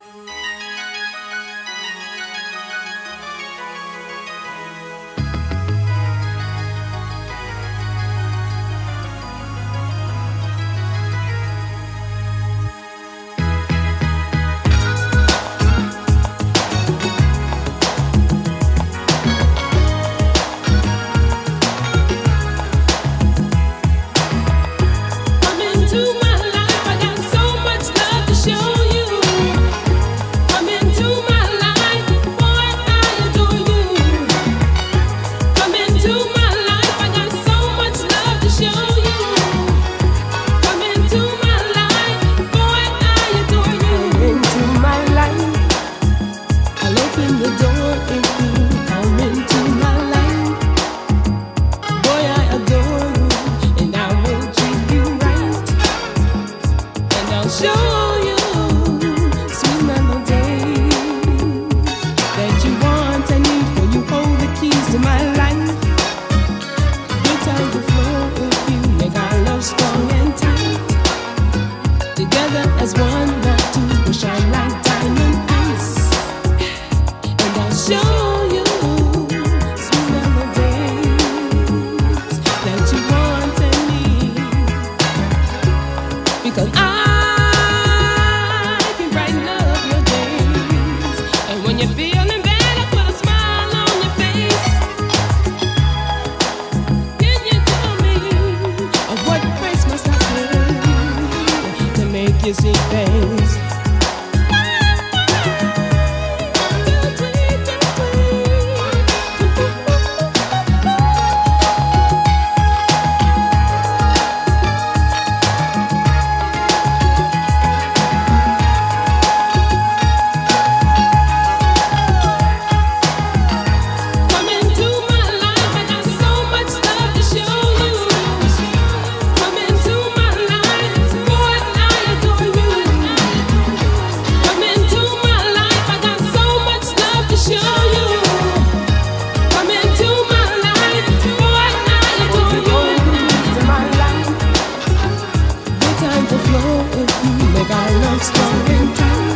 Bye. magazine. flow if you make our love strong and true.